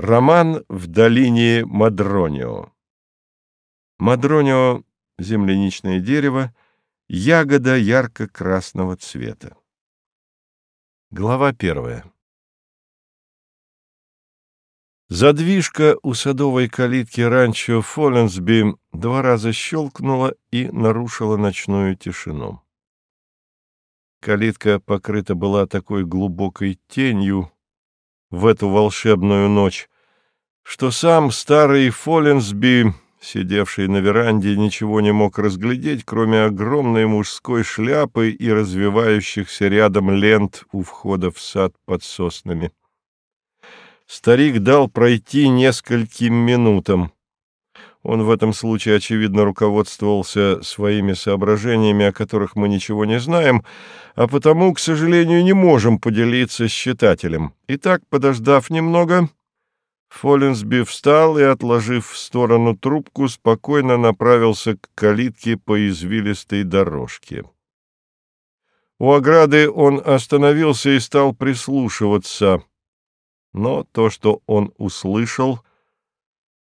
Роман в долине Мадронио. Мадронио — земляничное дерево, ягода ярко-красного цвета. Глава первая. Задвижка у садовой калитки ранчо Фолленсби два раза щелкнула и нарушила ночную тишину. Калитка покрыта была такой глубокой тенью, в эту волшебную ночь, что сам старый Фоленсби, сидевший на веранде, ничего не мог разглядеть, кроме огромной мужской шляпы и развивающихся рядом лент у входа в сад под соснами. Старик дал пройти нескольким минутам. Он в этом случае, очевидно, руководствовался своими соображениями, о которых мы ничего не знаем, а потому, к сожалению, не можем поделиться с читателем. Итак, подождав немного, Фоллинсби встал и, отложив в сторону трубку, спокойно направился к калитке по извилистой дорожке. У ограды он остановился и стал прислушиваться, но то, что он услышал,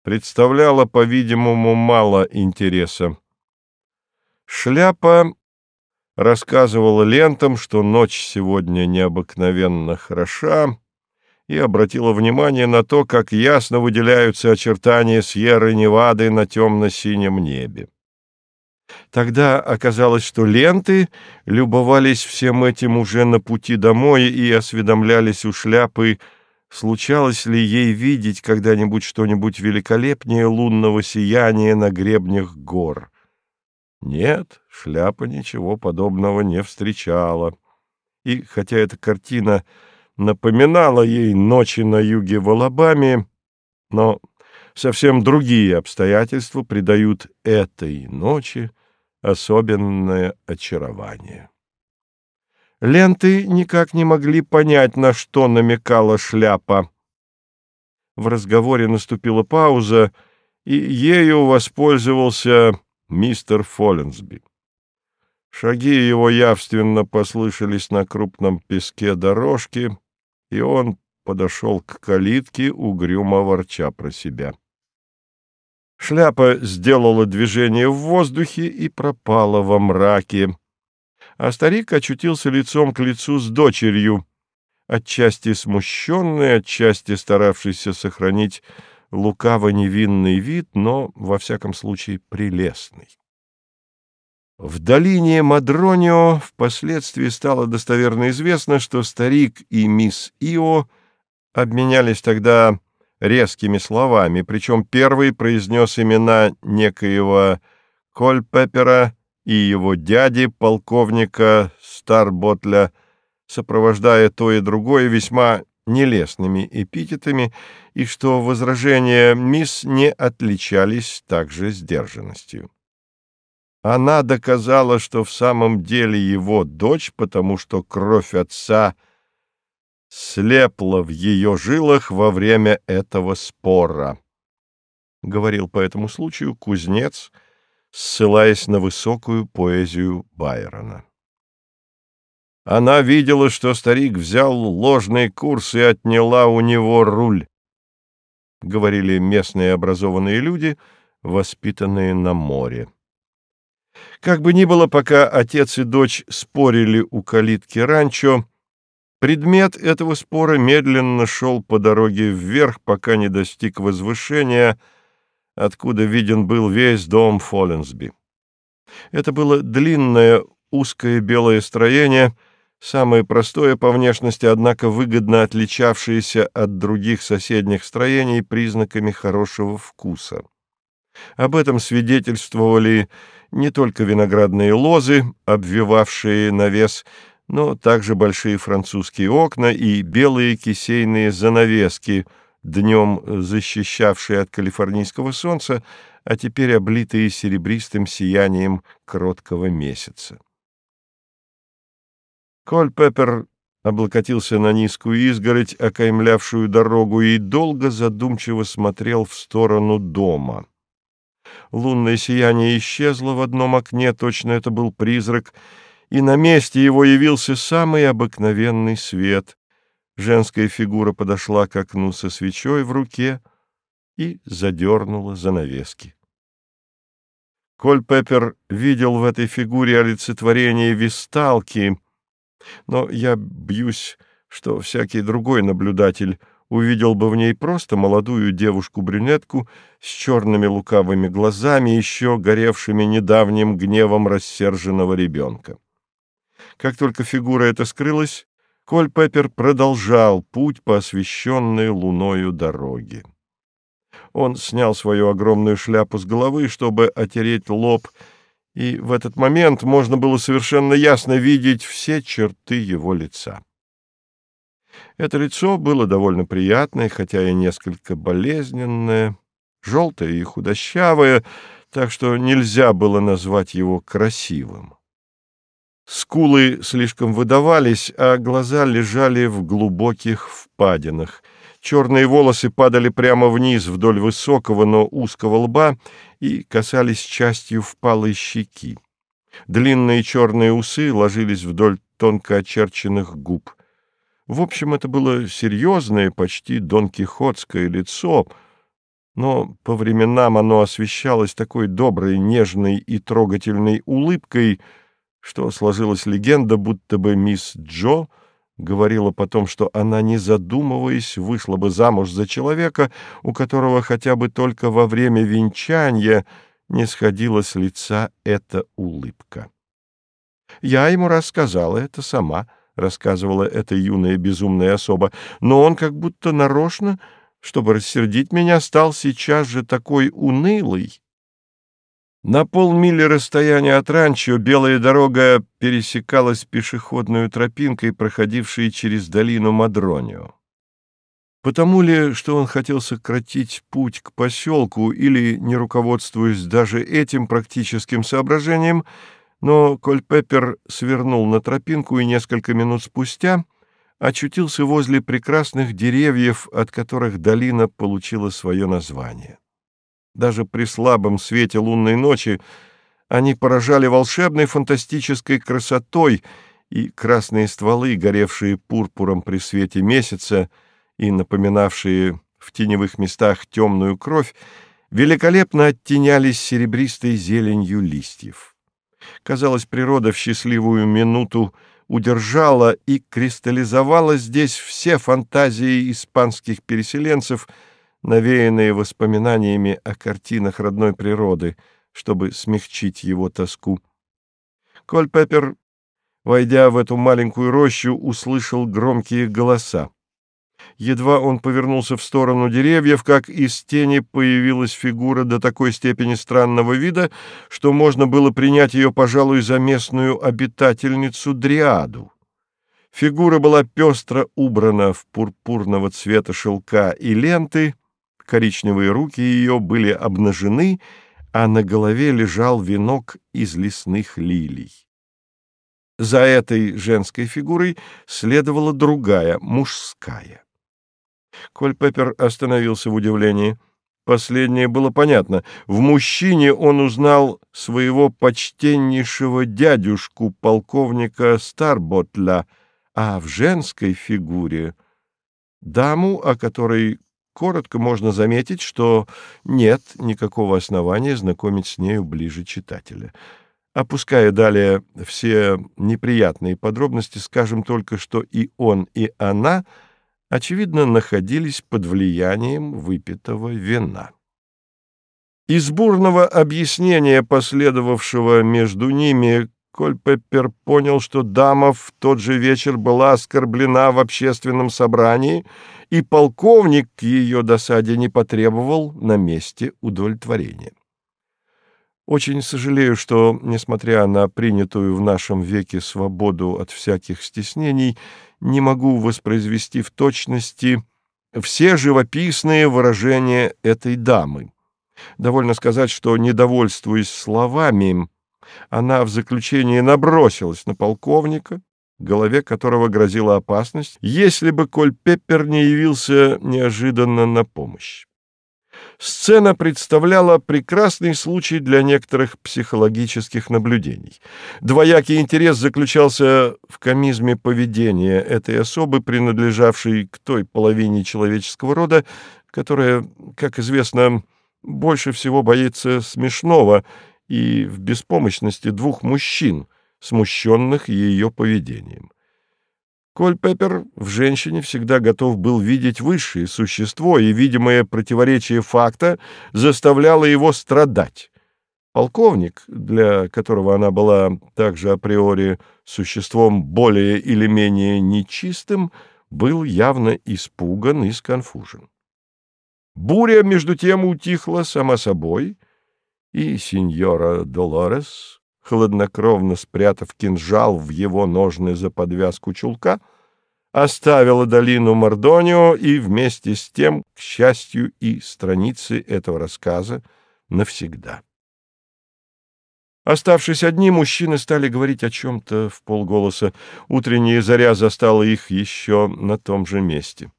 представляло, по-видимому, мало интереса. Шляпа рассказывала лентам, что ночь сегодня необыкновенно хороша, и обратила внимание на то, как ясно выделяются очертания Сьерры Невады на темно-синем небе. Тогда оказалось, что ленты любовались всем этим уже на пути домой и осведомлялись у шляпы, случалось ли ей видеть когда-нибудь что-нибудь великолепнее лунного сияния на гребнях гор. Нет, шляпа ничего подобного не встречала. И хотя эта картина напоминала ей ночи на юге в Алабаме, но совсем другие обстоятельства придают этой ночи особенное очарование. Ленты никак не могли понять, на что намекала шляпа. В разговоре наступила пауза, и ею воспользовался мистер Фолленсби. Шаги его явственно послышались на крупном песке дорожки, и он подошел к калитке, угрюмо ворча про себя. Шляпа сделала движение в воздухе и пропала во мраке а старик очутился лицом к лицу с дочерью, отчасти смущенный, отчасти старавшийся сохранить лукаво-невинный вид, но, во всяком случае, прелестный. В долине Мадронио впоследствии стало достоверно известно, что старик и мисс Ио обменялись тогда резкими словами, причем первый произнес имена некоего Кольпепера и его дяди, полковника Старботля, сопровождая то и другое весьма нелестными эпитетами, и что возражения мисс не отличались также сдержанностью. Она доказала, что в самом деле его дочь, потому что кровь отца слепла в ее жилах во время этого спора. Говорил по этому случаю кузнец — ссылаясь на высокую поэзию Байрона. Она видела, что старик взял ложный курс и отняла у него руль, — говорили местные образованные люди, воспитанные на море. Как бы ни было, пока отец и дочь спорили у калитки ранчо, предмет этого спора медленно шел по дороге вверх, пока не достиг возвышения — откуда виден был весь дом Фолленсби. Это было длинное, узкое белое строение, самое простое по внешности, однако выгодно отличавшееся от других соседних строений признаками хорошего вкуса. Об этом свидетельствовали не только виноградные лозы, обвивавшие навес, но также большие французские окна и белые кисейные занавески — днем защищавшие от калифорнийского солнца, а теперь облитые серебристым сиянием кроткого месяца. Коль Пеппер облокотился на низкую изгородь, окаймлявшую дорогу, и долго задумчиво смотрел в сторону дома. Лунное сияние исчезло в одном окне, точно это был призрак, и на месте его явился самый обыкновенный свет, женская фигура подошла к окну со свечой в руке и задернула занавески. Коль Пеппер видел в этой фигуре олицетворение висталки, но я бьюсь, что всякий другой наблюдатель увидел бы в ней просто молодую девушку-брюнетку с черными лукавыми глазами, еще горевшими недавним гневом рассерженного ребенка. Как только фигура эта скрылась, Коль Пеппер продолжал путь по освещенной луною дороге. Он снял свою огромную шляпу с головы, чтобы отереть лоб, и в этот момент можно было совершенно ясно видеть все черты его лица. Это лицо было довольно приятное, хотя и несколько болезненное, желтое и худощавое, так что нельзя было назвать его красивым. Скулы слишком выдавались, а глаза лежали в глубоких впадинах — Черные волосы падали прямо вниз вдоль высокого, но узкого лба и касались частью впалой щеки. Длинные черные усы ложились вдоль тонко очерченных губ. В общем, это было серьезное, почти донкихотское лицо, но по временам оно освещалось такой доброй, нежной и трогательной улыбкой, что сложилась легенда, будто бы мисс Джо — говорила потом, что она, не задумываясь, вышла бы замуж за человека, у которого хотя бы только во время венчания не сходила с лица эта улыбка. Я ему рассказала это сама, рассказывала эта юная безумная особа, но он как будто нарочно, чтобы рассердить меня, стал сейчас же такой унылый, на полмили расстояния от ранчо белая дорога пересекалась пешеходной тропинкой, проходившей через долину Мадронио. Потому ли, что он хотел сократить путь к поселку или, не руководствуясь даже этим практическим соображением, но Коль Пеппер свернул на тропинку и несколько минут спустя очутился возле прекрасных деревьев, от которых долина получила свое название. Даже при слабом свете лунной ночи они поражали волшебной фантастической красотой, и красные стволы, горевшие пурпуром при свете месяца и напоминавшие в теневых местах темную кровь, великолепно оттенялись серебристой зеленью листьев. Казалось, природа в счастливую минуту удержала и кристаллизовала здесь все фантазии испанских переселенцев — навеянные воспоминаниями о картинах родной природы, чтобы смягчить его тоску. Коль Пеппер, войдя в эту маленькую рощу, услышал громкие голоса. Едва он повернулся в сторону деревьев, как из тени появилась фигура до такой степени странного вида, что можно было принять ее, пожалуй, за местную обитательницу Дриаду. Фигура была пестро убрана в пурпурного цвета шелка и ленты, коричневые руки ее были обнажены, а на голове лежал венок из лесных лилий. За этой женской фигурой следовала другая, мужская. Коль Пеппер остановился в удивлении. Последнее было понятно. В мужчине он узнал своего почтеннейшего дядюшку, полковника Старботля, а в женской фигуре — даму, о которой коротко можно заметить, что нет никакого основания знакомить с нею ближе читателя. Опуская далее все неприятные подробности, скажем только, что и он, и она, очевидно, находились под влиянием выпитого вина. Из бурного объяснения, последовавшего между ними, Коль Пеппер понял, что дама в тот же вечер была оскорблена в общественном собрании, и полковник к ее досаде не потребовал на месте удовлетворения. Очень сожалею, что, несмотря на принятую в нашем веке свободу от всяких стеснений, не могу воспроизвести в точности все живописные выражения этой дамы. Довольно сказать, что, недовольствуясь словами, она в заключении набросилась на полковника, голове которого грозила опасность, если бы Коль Пеппер не явился неожиданно на помощь. Сцена представляла прекрасный случай для некоторых психологических наблюдений. Двоякий интерес заключался в комизме поведения этой особы, принадлежавшей к той половине человеческого рода, которая, как известно, больше всего боится смешного и в беспомощности двух мужчин, смущенных ее поведением. Кольпеппер в женщине всегда готов был видеть высшее существо, и видимое противоречие факта заставляло его страдать. Полковник, для которого она была также априори существом более или менее нечистым, был явно испуган и сконфужен. Буря, между тем, утихла сама собой, и сеньора Долорес хладнокровно спрятав кинжал в его ножны за подвязку чулка, оставила долину Мордонио и вместе с тем, к счастью, и страницы этого рассказа навсегда. Оставшись одни, мужчины стали говорить о чем-то в полголоса. Утренняя заря застала их еще на том же месте.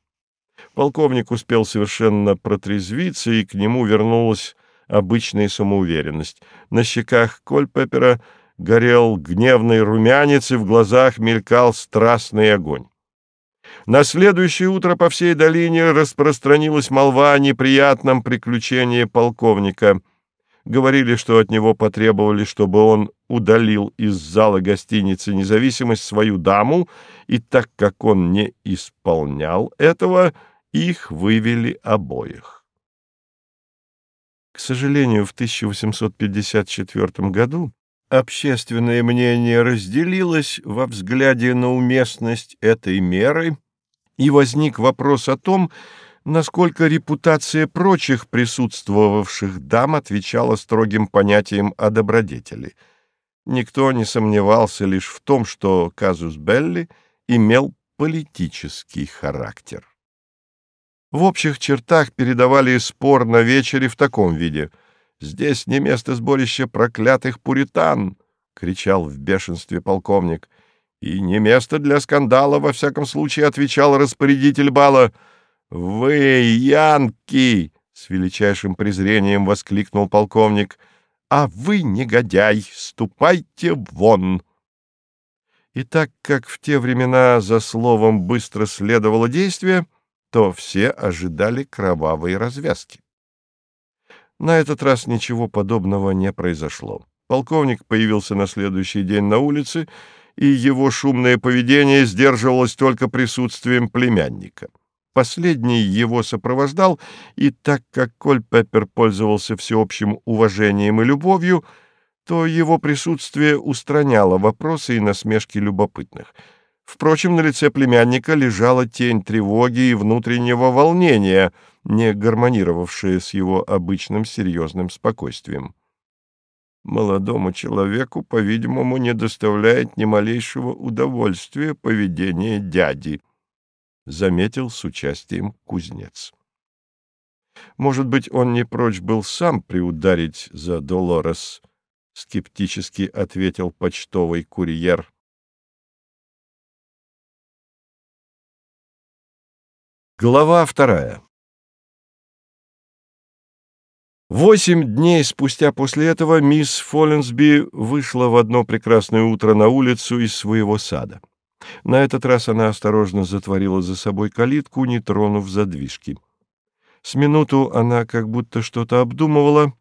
Полковник успел совершенно протрезвиться, и к нему вернулась обычная самоуверенность. На щеках Кольпепера горел гневный румянец, и в глазах мелькал страстный огонь. На следующее утро по всей долине распространилась молва о неприятном приключении полковника. Говорили, что от него потребовали, чтобы он удалил из зала гостиницы «Независимость» свою даму, и так как он не исполнял этого, их вывели обоих. К сожалению, в 1854 году общественное мнение разделилось во взгляде на уместность этой меры, и возник вопрос о том, насколько репутация прочих присутствовавших дам отвечала строгим понятиям о добродетели. Никто не сомневался лишь в том, что казус Белли имел политический характер. В общих чертах передавали спор на вечере в таком виде. «Здесь не место сборища проклятых пуритан!» — кричал в бешенстве полковник. «И не место для скандала, во всяком случае», — отвечал распорядитель бала. «Вы, янки!» — с величайшим презрением воскликнул полковник. «А вы, негодяй, ступайте вон!» И так как в те времена за словом быстро следовало действие, — то все ожидали кровавой развязки. На этот раз ничего подобного не произошло. Полковник появился на следующий день на улице, и его шумное поведение сдерживалось только присутствием племянника. Последний его сопровождал, и так как Коль Пеппер пользовался всеобщим уважением и любовью, то его присутствие устраняло вопросы и насмешки любопытных — Впрочем, на лице племянника лежала тень тревоги и внутреннего волнения, не гармонировавшая с его обычным серьезным спокойствием. Молодому человеку, по-видимому, не доставляет ни малейшего удовольствия поведение дяди, — заметил с участием кузнец. Может быть, он не прочь был сам приударить за Долорес, — скептически ответил почтовый курьер. Глава вторая Восемь дней спустя после этого мисс Фолленсби вышла в одно прекрасное утро на улицу из своего сада. На этот раз она осторожно затворила за собой калитку, не тронув задвижки. С минуту она как будто что-то обдумывала.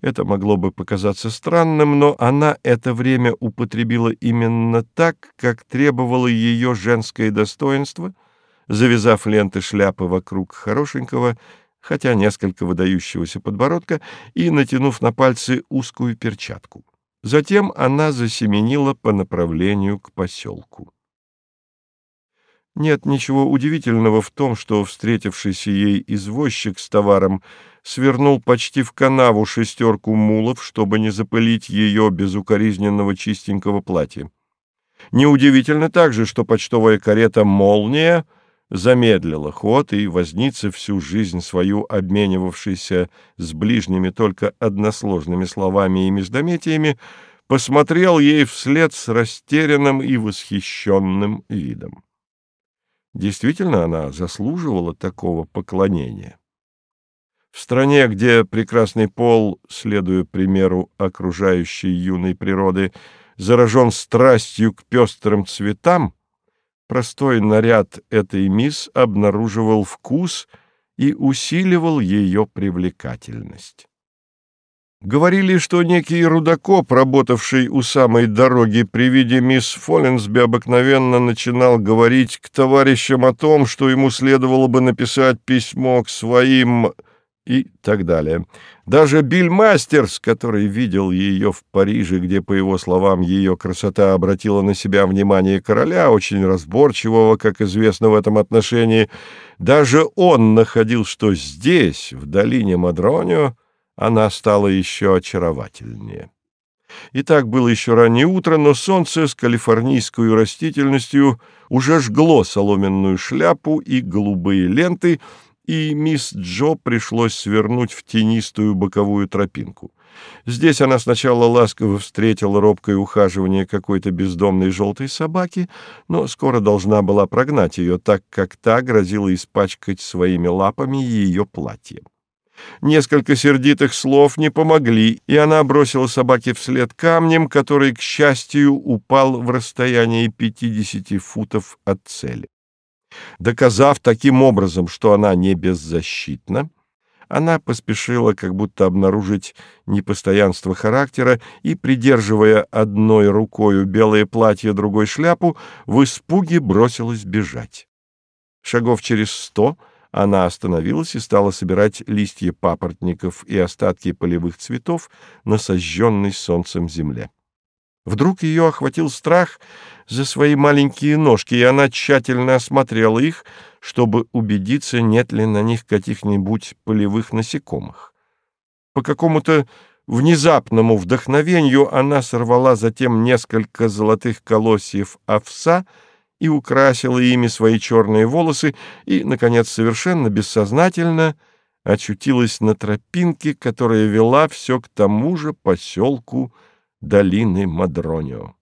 Это могло бы показаться странным, но она это время употребила именно так, как требовало ее женское достоинство — завязав ленты шляпы вокруг хорошенького, хотя несколько выдающегося подбородка, и натянув на пальцы узкую перчатку. Затем она засеменила по направлению к поселку. Нет ничего удивительного в том, что встретившийся ей извозчик с товаром свернул почти в канаву шестерку мулов, чтобы не запылить ее безукоризненного чистенького платья. Неудивительно также, что почтовая карета «Молния» замедлила ход, и возница, всю жизнь свою обменивавшийся с ближними только односложными словами и междометиями, посмотрел ей вслед с растерянным и восхищенным видом. Действительно, она заслуживала такого поклонения. В стране, где прекрасный пол, следуя примеру окружающей юной природы, заражен страстью к пестрым цветам, простой наряд этой мисс обнаруживал вкус и усиливал ее привлекательность. Говорили, что некий рудокоп, работавший у самой дороги при виде мисс Фолленсби, обыкновенно начинал говорить к товарищам о том, что ему следовало бы написать письмо к своим и так далее. Даже Билл Мастерс, который видел ее в Париже, где, по его словам, ее красота обратила на себя внимание короля, очень разборчивого, как известно в этом отношении, даже он находил, что здесь, в долине Мадронио, она стала еще очаровательнее. И так было еще раннее утро, но солнце с калифорнийской растительностью уже жгло соломенную шляпу и голубые ленты — и мисс Джо пришлось свернуть в тенистую боковую тропинку. Здесь она сначала ласково встретила робкое ухаживание какой-то бездомной желтой собаки, но скоро должна была прогнать ее, так как та грозила испачкать своими лапами ее платье. Несколько сердитых слов не помогли, и она бросила собаке вслед камнем, который, к счастью, упал в расстоянии пятидесяти футов от цели. Доказав таким образом, что она не беззащитна, она поспешила как будто обнаружить непостоянство характера и, придерживая одной рукою белое платье, другой шляпу, в испуге бросилась бежать. Шагов через сто она остановилась и стала собирать листья папоротников и остатки полевых цветов на сожженной солнцем земле. Вдруг ее охватил страх за свои маленькие ножки, и она тщательно осмотрела их, чтобы убедиться, нет ли на них каких-нибудь полевых насекомых. По какому-то внезапному вдохновению она сорвала затем несколько золотых колосьев овса и украсила ими свои черные волосы, и, наконец, совершенно бессознательно очутилась на тропинке, которая вела все к тому же поселку долины Мадронио.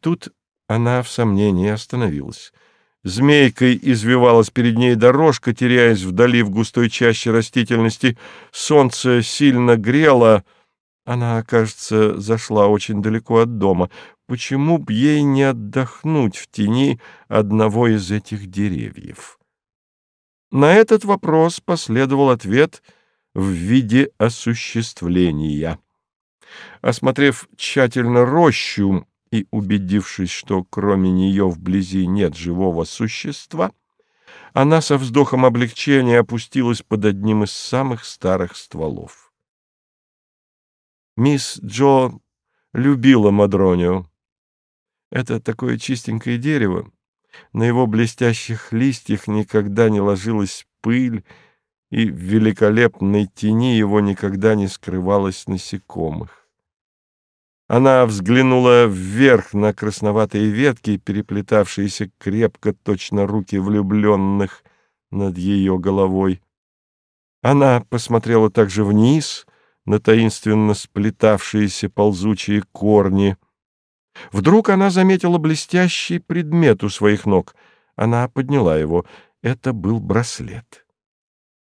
Тут она в сомнении остановилась. Змейкой извивалась перед ней дорожка, теряясь вдали в густой чаще растительности. Солнце сильно грело. Она, кажется, зашла очень далеко от дома. Почему б ей не отдохнуть в тени одного из этих деревьев? На этот вопрос последовал ответ в виде осуществления. Осмотрев тщательно рощу и убедившись, что кроме нее вблизи нет живого существа, она со вздохом облегчения опустилась под одним из самых старых стволов. Мисс Джо любила Мадронио. Это такое чистенькое дерево. На его блестящих листьях никогда не ложилась пыль, и в великолепной тени его никогда не скрывалось насекомых. Она взглянула вверх на красноватые ветки, переплетавшиеся крепко точно руки влюбленных над ее головой. Она посмотрела также вниз на таинственно сплетавшиеся ползучие корни. Вдруг она заметила блестящий предмет у своих ног. Она подняла его. Это был браслет.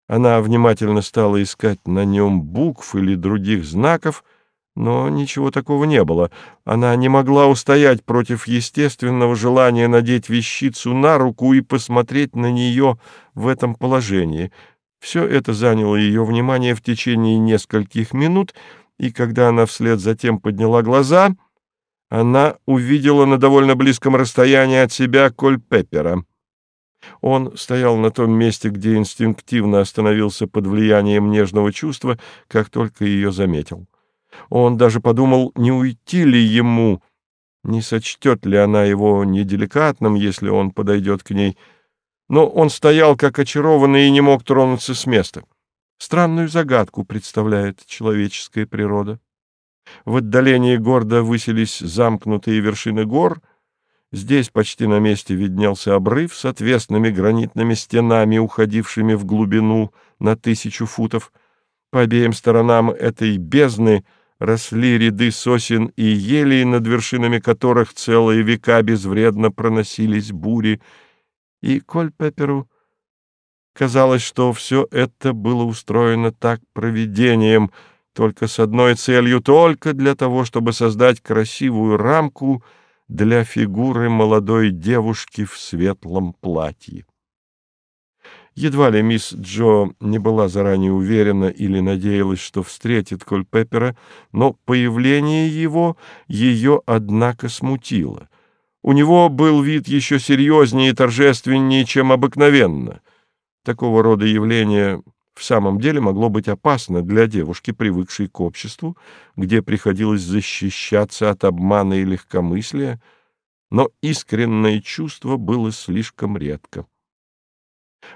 Она внимательно стала искать на нем букв или других знаков — но ничего такого не было. Она не могла устоять против естественного желания надеть вещицу на руку и посмотреть на нее в этом положении. Все это заняло ее внимание в течение нескольких минут, и когда она вслед за тем подняла глаза, она увидела на довольно близком расстоянии от себя Коль Пеппера. Он стоял на том месте, где инстинктивно остановился под влиянием нежного чувства, как только ее заметил. Он даже подумал, не уйти ли ему, не сочтет ли она его неделикатным, если он подойдет к ней. Но он стоял как очарованный и не мог тронуться с места. Странную загадку представляет человеческая природа. В отдалении гордо высились замкнутые вершины гор. Здесь почти на месте виднелся обрыв с отвесными гранитными стенами, уходившими в глубину на тысячу футов. По обеим сторонам этой бездны — росли ряды сосен и елей, над вершинами которых целые века безвредно проносились бури, и Кольпеперу Казалось, что все это было устроено так провидением, только с одной целью, только для того, чтобы создать красивую рамку для фигуры молодой девушки в светлом платье. Едва ли мисс Джо не была заранее уверена или надеялась, что встретит Кольпеппера, но появление его ее, однако, смутило. У него был вид еще серьезнее и торжественнее, чем обыкновенно. Такого рода явление в самом деле могло быть опасно для девушки, привыкшей к обществу, где приходилось защищаться от обмана и легкомыслия, но искреннее чувство было слишком редко.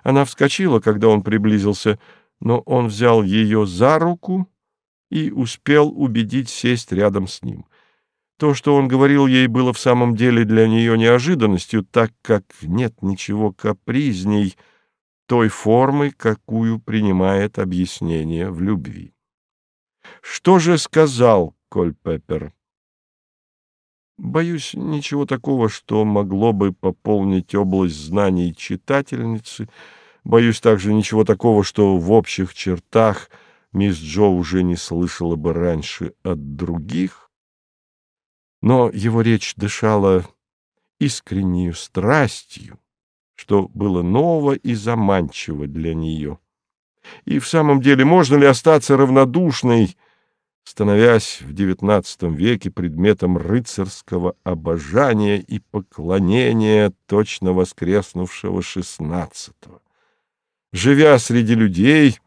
Она вскочила, когда он приблизился, но он взял ее за руку и успел убедить сесть рядом с ним. То, что он говорил ей, было в самом деле для нее неожиданностью, так как нет ничего капризней той формы, какую принимает объяснение в любви. Что же сказал Кольпеппер? Боюсь, ничего такого, что могло бы пополнить область знаний читательницы. Боюсь также ничего такого, что в общих чертах мисс Джо уже не слышала бы раньше от других. Но его речь дышала искренней страстью, что было ново и заманчиво для нее. И в самом деле, можно ли остаться равнодушной, становясь в XIX веке предметом рыцарского обожания и поклонения точно воскреснувшего XVI. Живя среди людей,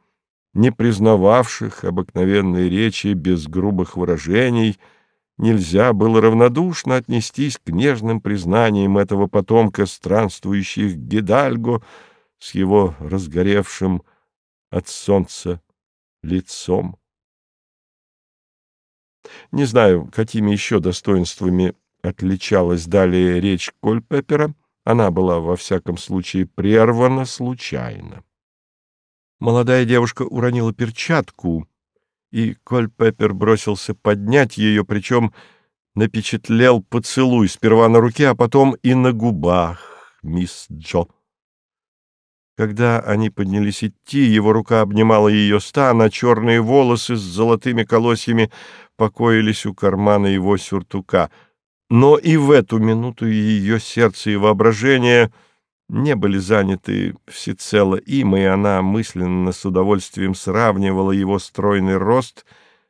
не признававших обыкновенной речи без грубых выражений, нельзя было равнодушно отнестись к нежным признаниям этого потомка странствующих Гидальго с его разгоревшим от солнца лицом. Не знаю, какими еще достоинствами отличалась далее речь Кольпеппера. Она была, во всяком случае, прервана случайно. Молодая девушка уронила перчатку, и Кольпеппер бросился поднять ее, причем напечатлел поцелуй сперва на руке, а потом и на губах мисс Джо. Когда они поднялись идти, его рука обнимала ее стан, а черные волосы с золотыми колосьями покоились у кармана его сюртука. Но и в эту минуту ее сердце и воображение не были заняты всецело им, и она мысленно с удовольствием сравнивала его стройный рост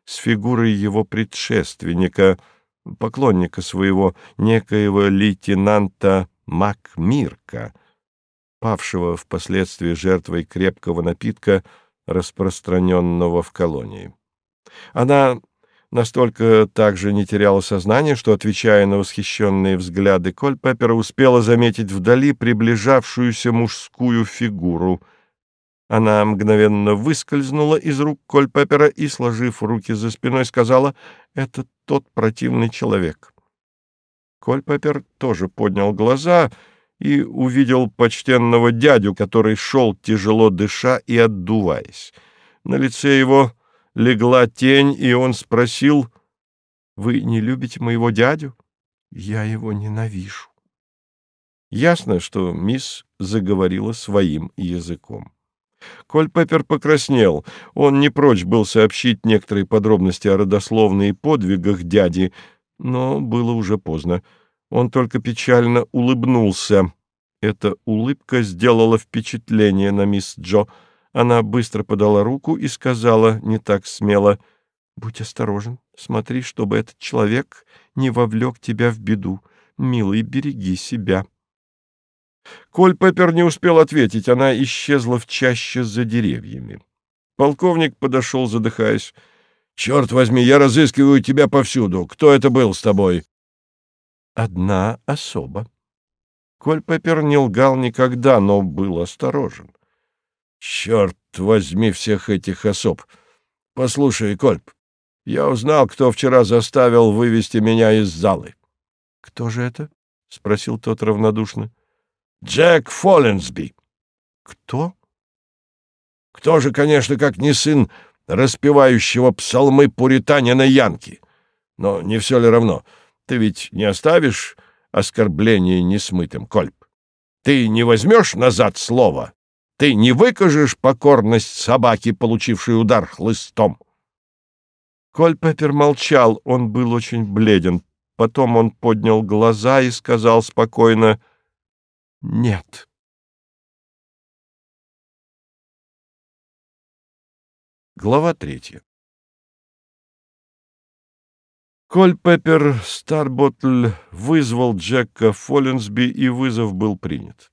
с фигурой его предшественника, поклонника своего, некоего лейтенанта Макмирка — павшего впоследствии жертвой крепкого напитка, распространенного в колонии. Она настолько также не теряла сознание, что, отвечая на восхищенные взгляды Кольпеппера, успела заметить вдали приближавшуюся мужскую фигуру. Она мгновенно выскользнула из рук Кольпеппера и, сложив руки за спиной, сказала «Это тот противный человек». Кольпеппер тоже поднял глаза — и увидел почтенного дядю, который шел, тяжело дыша и отдуваясь. На лице его легла тень, и он спросил, «Вы не любите моего дядю?» «Я его ненавижу». Ясно, что мисс заговорила своим языком. Коль Пеппер покраснел. Он не прочь был сообщить некоторые подробности о родословной подвигах дяди, но было уже поздно. Он только печально улыбнулся. Эта улыбка сделала впечатление на мисс Джо. Она быстро подала руку и сказала не так смело, «Будь осторожен, смотри, чтобы этот человек не вовлек тебя в беду. Милый, береги себя». Коль Пеппер не успел ответить, она исчезла в чаще за деревьями. Полковник подошел, задыхаясь. «Черт возьми, я разыскиваю тебя повсюду. Кто это был с тобой?» одна особа. Кольпеппер не лгал никогда, но был осторожен. «Черт возьми всех этих особ! Послушай, Кольп, я узнал, кто вчера заставил вывести меня из залы». «Кто же это?» — спросил тот равнодушно. «Джек Фолленсби». «Кто?» «Кто же, конечно, как не сын распевающего псалмы пуританина Янки? Но не все ли равно?» Ты ведь не оставишь оскорбление несмытым, Кольп? Ты не возьмешь назад слово? Ты не выкажешь покорность собаке, получившей удар хлыстом? Кольпеппер молчал, он был очень бледен. Потом он поднял глаза и сказал спокойно «Нет». Глава третья Кольпеппер Старботтль вызвал Джека Фолленсби, и вызов был принят.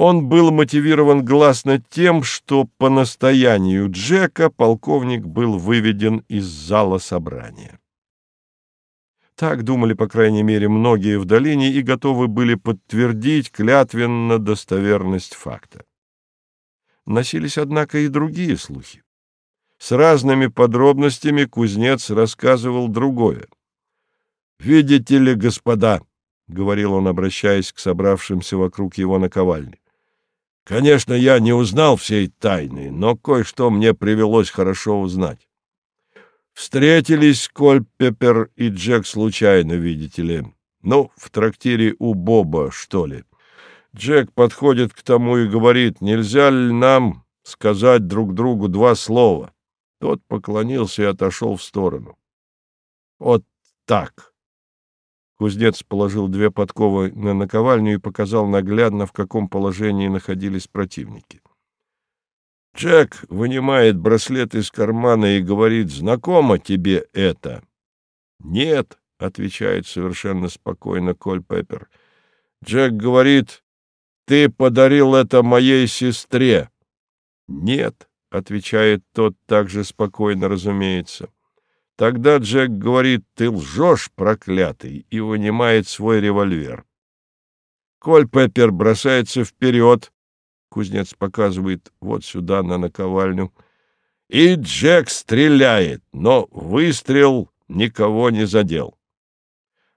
Он был мотивирован гласно тем, что по настоянию Джека полковник был выведен из зала собрания. Так думали, по крайней мере, многие в долине и готовы были подтвердить клятвенно достоверность факта. Носились, однако, и другие слухи. С разными подробностями кузнец рассказывал другое. «Видите ли, господа», — говорил он, обращаясь к собравшимся вокруг его наковальни, Конечно, я не узнал всей тайны, но кое-что мне привелось хорошо узнать. Встретились Кольпеппер и Джек случайно, видите ли. Ну, в трактире у Боба, что ли. Джек подходит к тому и говорит, нельзя ли нам сказать друг другу два слова. Тот поклонился и отошел в сторону. Вот так. Кузнец положил две подковы на наковальню и показал наглядно, в каком положении находились противники. Джек вынимает браслет из кармана и говорит, «Знакомо тебе это?» «Нет», — отвечает совершенно спокойно Коль Пеппер. Джек говорит, «Ты подарил это моей сестре». «Нет», — отвечает тот также спокойно, разумеется. Тогда Джек говорит, ты лжешь, проклятый, и вынимает свой револьвер. Коль Пеппер бросается вперед, кузнец показывает вот сюда, на наковальню, и Джек стреляет, но выстрел никого не задел.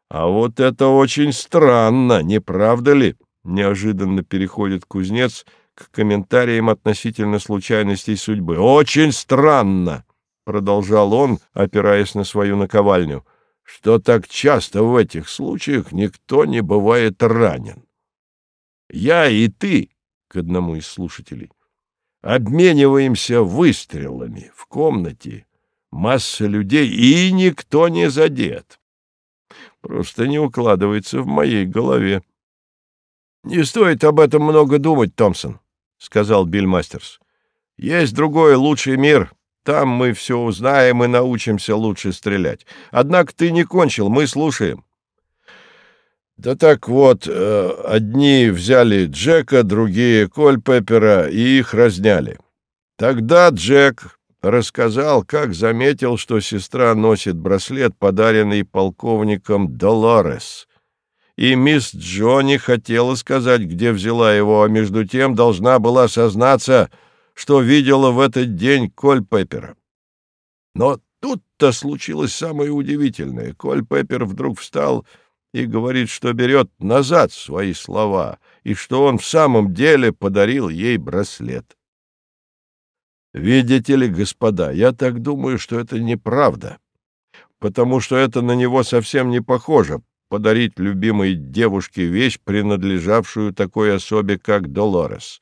А вот это очень странно, не правда ли? Неожиданно переходит кузнец к комментариям относительно случайностей судьбы. Очень странно! — продолжал он, опираясь на свою наковальню, — что так часто в этих случаях никто не бывает ранен. Я и ты, к одному из слушателей, обмениваемся выстрелами в комнате, масса людей, и никто не задет. Просто не укладывается в моей голове. — Не стоит об этом много думать, Томпсон, — сказал Билл Мастерс. — Есть другой лучший мир, там мы все узнаем и научимся лучше стрелять. Однако ты не кончил, мы слушаем. Да так вот, э, одни взяли Джека, другие Кольпеппера и их разняли. Тогда Джек рассказал, как заметил, что сестра носит браслет, подаренный полковником Долорес. И мисс Джонни хотела сказать, где взяла его, а между тем должна была сознаться — что видела в этот день Коль Пеппера. Но тут-то случилось самое удивительное. Коль Пеппер вдруг встал и говорит, что берет назад свои слова, и что он в самом деле подарил ей браслет. Видите ли, господа, я так думаю, что это неправда, потому что это на него совсем не похоже — подарить любимой девушке вещь, принадлежавшую такой особе, как Долорес.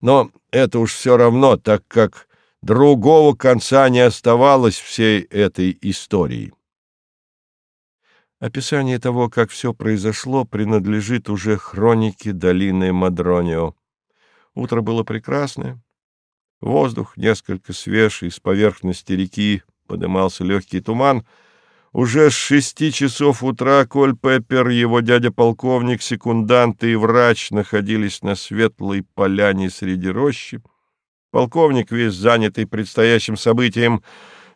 Но это уж все равно, так как другого конца не оставалось всей этой истории. Описание того, как все произошло, принадлежит уже хронике долины Мадронио. Утро было прекрасное. Воздух несколько свеж, из поверхности реки подымался легкий туман — уже с шести часов утра Коль Пеппер, его дядя-полковник, секунданты и врач находились на светлой поляне среди рощи. Полковник, весь занятый предстоящим событием,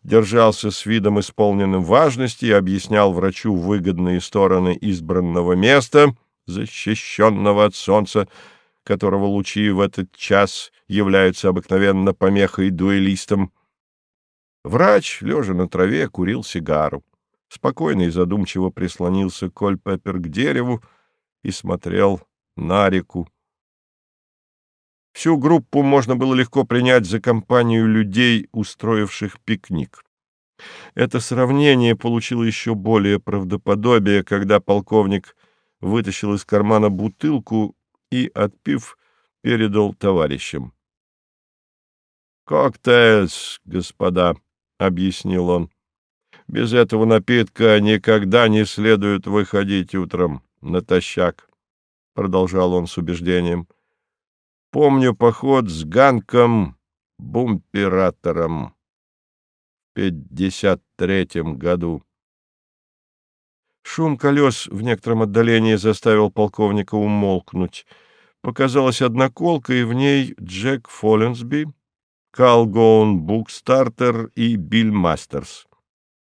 держался с видом исполненным важности и объяснял врачу выгодные стороны избранного места, защищенного от солнца, которого лучи в этот час являются обыкновенно помехой дуэлистам. Врач, лежа на траве, курил сигару. Спокойно и задумчиво прислонился Коль Пеппер к дереву и смотрел на реку. Всю группу можно было легко принять за компанию людей, устроивших пикник. Это сравнение получило еще более правдоподобие, когда полковник вытащил из кармана бутылку и, отпив, передал товарищам. «Коктейльс, господа», — объяснил он. «Без этого напитка никогда не следует выходить утром натощак», — продолжал он с убеждением. «Помню поход с Ганком Бумператором в пятьдесят третьем году». Шум колес в некотором отдалении заставил полковника умолкнуть. Показалась одноколка, и в ней Джек Фолленсби, Калгоун Букстартер и Билл Мастерс.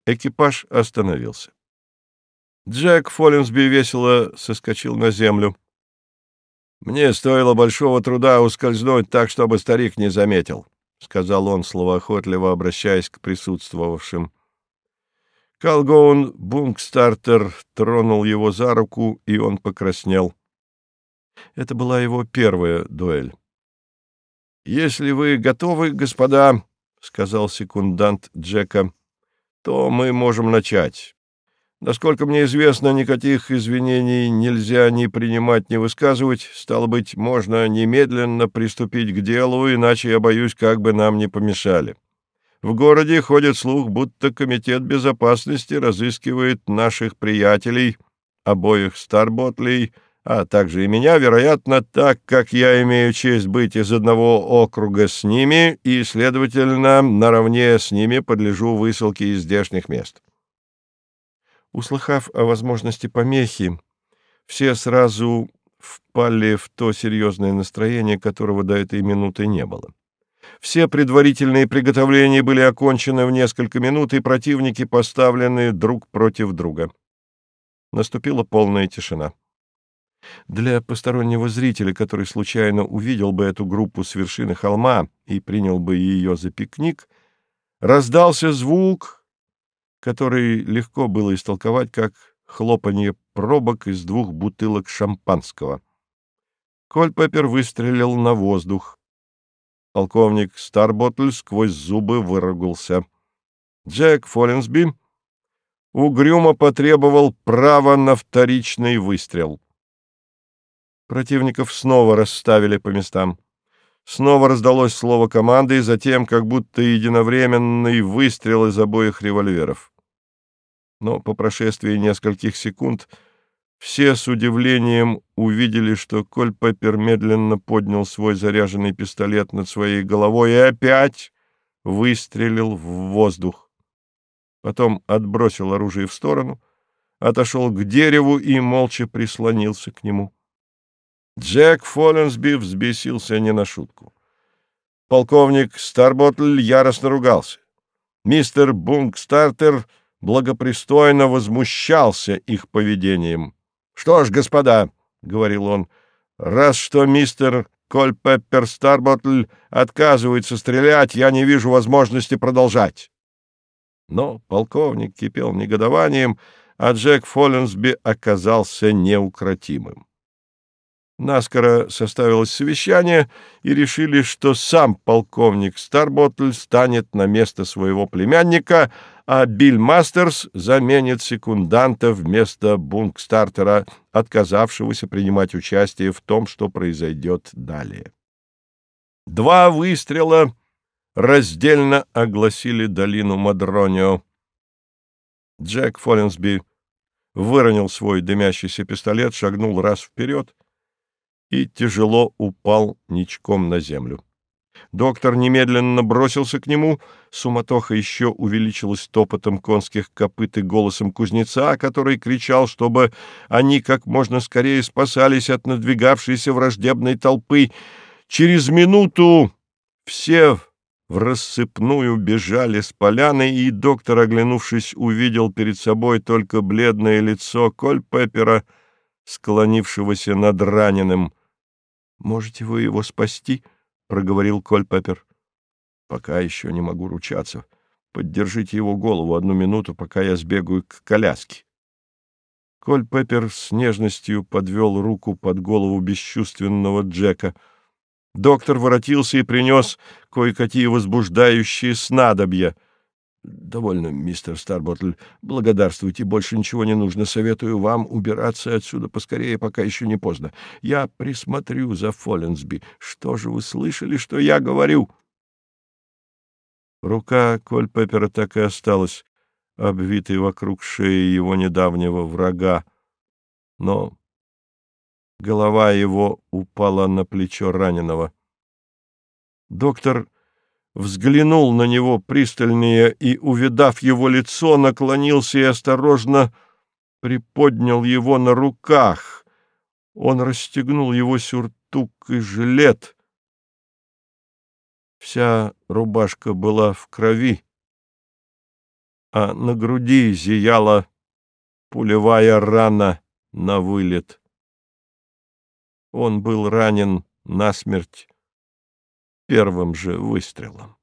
Экипаж остановился. Джек Фолленсби весело соскочил на землю. «Мне стоило большого труда ускользнуть так, чтобы старик не заметил», — сказал он, словоохотливо обращаясь к присутствовавшим. Калгоун Бунгстартер тронул его за руку, и он покраснел. Это была его первая дуэль. «Если вы готовы, господа», — сказал секундант Джека, — «то мы можем начать. Насколько мне известно, никаких извинений нельзя ни принимать, ни высказывать. Стало быть, можно немедленно приступить к делу, иначе я боюсь, как бы нам не помешали». В городе ходит слух, будто Комитет безопасности разыскивает наших приятелей, обоих Старботлей, а также и меня, вероятно, так как я имею честь быть из одного округа с ними и, следовательно, наравне с ними подлежу высылке из здешних мест. Услыхав о возможности помехи, все сразу впали в то серьезное настроение, которого до этой минуты не было. Все предварительные приготовления были окончены в несколько минут, и противники поставлены друг против друга. Наступила полная тишина. Для постороннего зрителя, который случайно увидел бы эту группу с вершины холма и принял бы ее за пикник, раздался звук, который легко было истолковать как хлопанье пробок из двух бутылок шампанского. Кольпеппер выстрелил на воздух. Полковник Старботтль сквозь зубы выругался. Джек Фоллинсби угрюмо потребовал права на вторичный выстрел. Противников снова расставили по местам. Снова раздалось слово команды, и затем, как будто единовременный выстрел из обоих револьверов. Но по прошествии нескольких секунд все с удивлением увидели, что Коль Пеппер медленно поднял свой заряженный пистолет над своей головой и опять выстрелил в воздух. Потом отбросил оружие в сторону, отошел к дереву и молча прислонился к нему. Джек Фолленсби взбесился не на шутку. Полковник Старботль яростно ругался. Мистер Бунгстартер благопристойно возмущался их поведением. «Что ж, господа», — говорил он, — «раз что мистер Кольпеппер Старботль отказывается стрелять, я не вижу возможности продолжать». Но полковник кипел негодованием, а Джек Фолленсби оказался неукротимым. Наскоро составилось совещание, и решили, что сам полковник Старботль станет на место своего племянника, а Билл Мастерс заменит секунданта вместо Бунгстартера, отказавшегося принимать участие в том, что произойдет далее. Два выстрела раздельно огласили долину Мадронио. Джек Фоллинсби выронил свой дымящийся пистолет, шагнул раз вперед — и тяжело упал ничком на землю. Доктор немедленно бросился к нему, суматоха еще увеличилась топотом конских копыт и голосом кузнеца, который кричал, чтобы они как можно скорее спасались от надвигавшейся враждебной толпы. Через минуту все в рассыпную бежали с поляны, и доктор, оглянувшись, увидел перед собой только бледное лицо Кольпеппера, склонившегося над раненым. «Можете вы его спасти?» — проговорил Кольпеппер. «Пока еще не могу ручаться. Поддержите его голову одну минуту, пока я сбегаю к коляске». Кольпеппер с нежностью подвел руку под голову бесчувственного Джека. Доктор воротился и принес кое-какие возбуждающие снадобья. Довольно, мистер Старботтль. Благодарствуйте, больше ничего не нужно. Советую вам убираться отсюда поскорее, пока еще не поздно. Я присмотрю за Фоленсби. Что же вы слышали, что я говорю?» Рука Кольпеппера так и осталась, обвитой вокруг шеи его недавнего врага. Но голова его упала на плечо раненого. Доктор взглянул на него пристальнее и, увидав его лицо, наклонился и осторожно приподнял его на руках. Он расстегнул его сюртук и жилет. Вся рубашка была в крови, а на груди зияла пулевая рана на вылет. Он был ранен насмерть первым же выстрелом.